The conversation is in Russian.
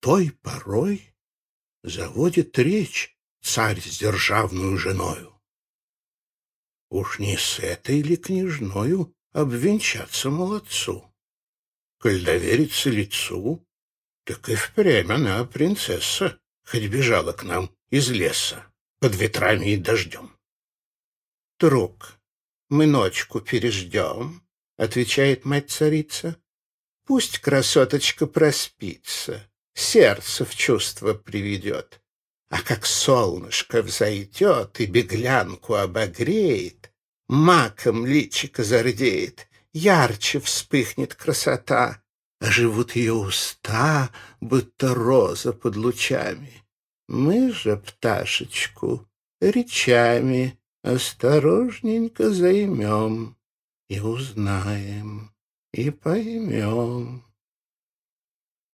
той порой заводит речь царь с державную женою. Уж не с этой ли княжною обвенчаться молодцу? Коль довериться лицу, так и впрямь она принцесса, хоть бежала к нам из леса под ветрами и дождем. Друг, мы ночку переждем, — отвечает мать-царица. Пусть красоточка проспится, сердце в чувство приведет. А как солнышко взойдет и беглянку обогреет, маком личико зардеет, ярче вспыхнет красота, оживут ее уста, будто роза под лучами. Мы же пташечку речами осторожненько займем и узнаем, и поймем.